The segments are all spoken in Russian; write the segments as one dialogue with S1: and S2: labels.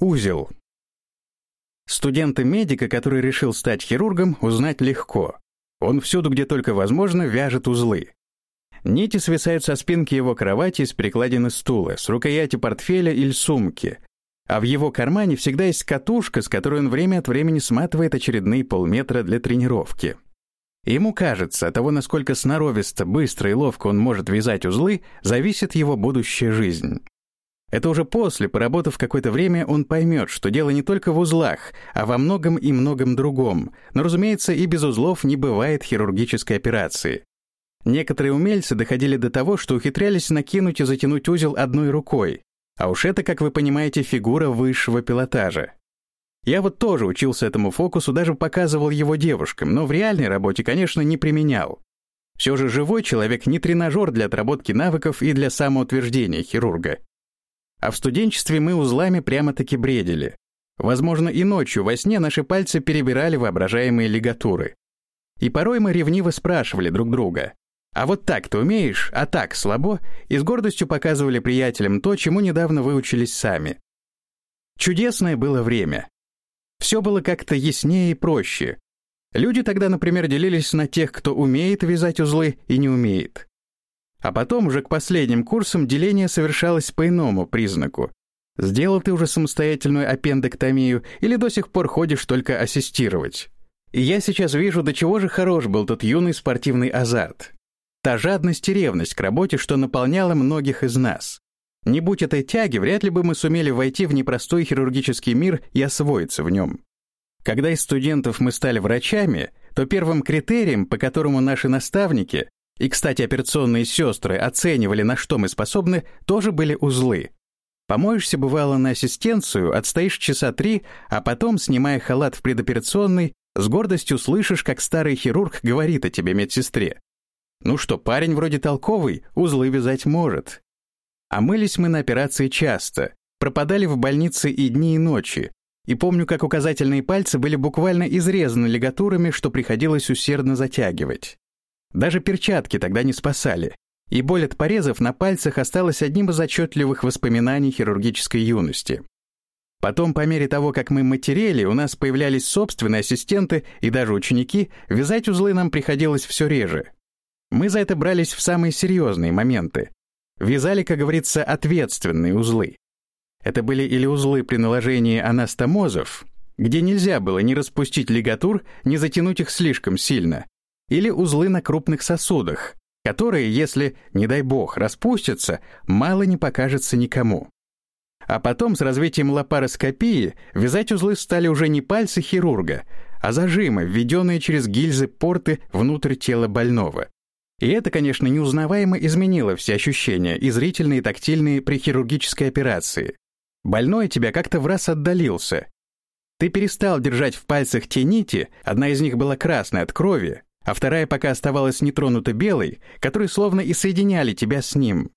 S1: Узел. Студента-медика, который решил стать хирургом, узнать легко. Он всюду, где только возможно, вяжет узлы. Нити свисают со спинки его кровати с перекладины стула, с рукояти портфеля или сумки. А в его кармане всегда есть катушка, с которой он время от времени сматывает очередные полметра для тренировки. Ему кажется, от того, насколько сноровисто, быстро и ловко он может вязать узлы, зависит его будущая жизнь. Это уже после, поработав какое-то время, он поймет, что дело не только в узлах, а во многом и многом другом. Но, разумеется, и без узлов не бывает хирургической операции. Некоторые умельцы доходили до того, что ухитрялись накинуть и затянуть узел одной рукой. А уж это, как вы понимаете, фигура высшего пилотажа. Я вот тоже учился этому фокусу, даже показывал его девушкам, но в реальной работе, конечно, не применял. Все же живой человек не тренажер для отработки навыков и для самоутверждения хирурга. А в студенчестве мы узлами прямо-таки бредили. Возможно, и ночью во сне наши пальцы перебирали воображаемые лигатуры. И порой мы ревниво спрашивали друг друга, «А вот так ты умеешь, а так слабо?» и с гордостью показывали приятелям то, чему недавно выучились сами. Чудесное было время. Все было как-то яснее и проще. Люди тогда, например, делились на тех, кто умеет вязать узлы и не умеет. А потом уже к последним курсам деление совершалось по иному признаку. Сделал ты уже самостоятельную аппендэктомию или до сих пор ходишь только ассистировать? И я сейчас вижу, до чего же хорош был тот юный спортивный азарт. Та жадность и ревность к работе, что наполняла многих из нас. Не будь этой тяги, вряд ли бы мы сумели войти в непростой хирургический мир и освоиться в нем. Когда из студентов мы стали врачами, то первым критерием, по которому наши наставники, и, кстати, операционные сестры оценивали, на что мы способны, тоже были узлы. Помоешься, бывало, на ассистенцию, отстоишь часа три, а потом, снимая халат в предоперационной, с гордостью слышишь, как старый хирург говорит о тебе медсестре. Ну что, парень вроде толковый, узлы вязать может. А мылись мы на операции часто, пропадали в больнице и дни, и ночи. И помню, как указательные пальцы были буквально изрезаны лигатурами, что приходилось усердно затягивать. Даже перчатки тогда не спасали, и боль от порезов на пальцах осталась одним из отчетливых воспоминаний хирургической юности. Потом, по мере того, как мы матерели, у нас появлялись собственные ассистенты и даже ученики, вязать узлы нам приходилось все реже. Мы за это брались в самые серьезные моменты. Вязали, как говорится, ответственные узлы. Это были или узлы при наложении анастомозов, где нельзя было ни распустить лигатур, ни затянуть их слишком сильно, или узлы на крупных сосудах, которые, если, не дай бог, распустятся, мало не покажется никому. А потом с развитием лапароскопии вязать узлы стали уже не пальцы хирурга, а зажимы, введенные через гильзы порты внутрь тела больного. И это, конечно, неузнаваемо изменило все ощущения, и зрительные, и тактильные, при хирургической операции. Больной тебя как-то в раз отдалился. Ты перестал держать в пальцах те нити, одна из них была красной от крови, а вторая пока оставалась нетронута белой, которые словно и соединяли тебя с ним.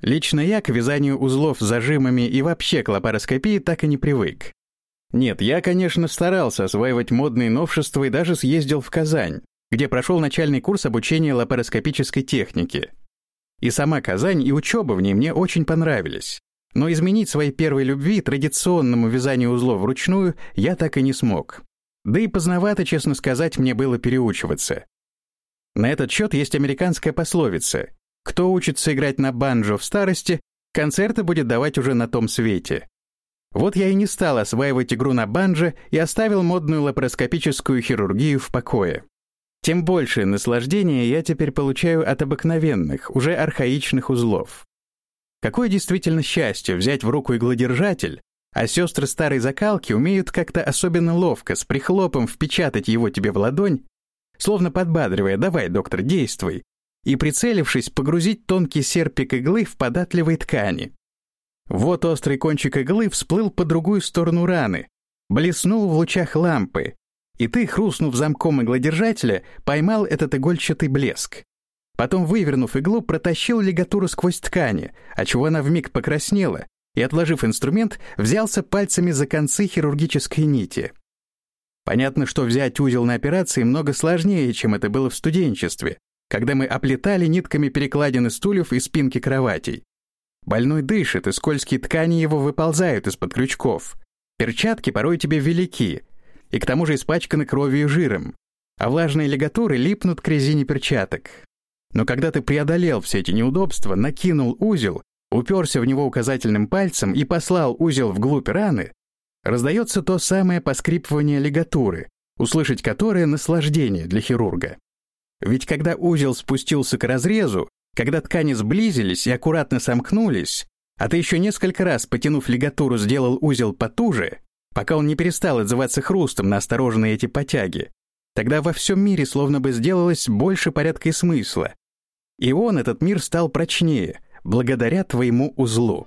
S1: Лично я к вязанию узлов с зажимами и вообще к лапароскопии так и не привык. Нет, я, конечно, старался осваивать модные новшества и даже съездил в Казань, где прошел начальный курс обучения лапароскопической технике. И сама Казань, и учеба в ней мне очень понравились. Но изменить своей первой любви традиционному вязанию узлов вручную я так и не смог. Да и поздновато, честно сказать, мне было переучиваться. На этот счет есть американская пословица «Кто учится играть на банджо в старости, концерты будет давать уже на том свете». Вот я и не стал осваивать игру на банджо и оставил модную лапароскопическую хирургию в покое. Тем большее наслаждение я теперь получаю от обыкновенных, уже архаичных узлов. Какое действительно счастье взять в руку иглодержатель, а сестры старой закалки умеют как-то особенно ловко с прихлопом впечатать его тебе в ладонь, словно подбадривая «давай, доктор, действуй», и, прицелившись, погрузить тонкий серпик иглы в податливой ткани. Вот острый кончик иглы всплыл по другую сторону раны, блеснул в лучах лампы, и ты, хрустнув замком иглодержателя, поймал этот игольчатый блеск. Потом, вывернув иглу, протащил лигатуру сквозь ткани, отчего она вмиг покраснела, и, отложив инструмент, взялся пальцами за концы хирургической нити. Понятно, что взять узел на операции много сложнее, чем это было в студенчестве, когда мы оплетали нитками перекладины стульев и спинки кроватей. Больной дышит, и скользкие ткани его выползают из-под крючков, Перчатки порой тебе велики, и к тому же испачканы кровью и жиром, а влажные лигатуры липнут к резине перчаток. Но когда ты преодолел все эти неудобства, накинул узел, уперся в него указательным пальцем и послал узел вглубь раны, раздается то самое поскрипывание лигатуры, услышать которое — наслаждение для хирурга. Ведь когда узел спустился к разрезу, когда ткани сблизились и аккуратно сомкнулись, а ты еще несколько раз, потянув лигатуру, сделал узел потуже, пока он не перестал отзываться хрустом на осторожные эти потяги, тогда во всем мире словно бы сделалось больше порядка и смысла. И он, этот мир, стал прочнее, благодаря твоему узлу.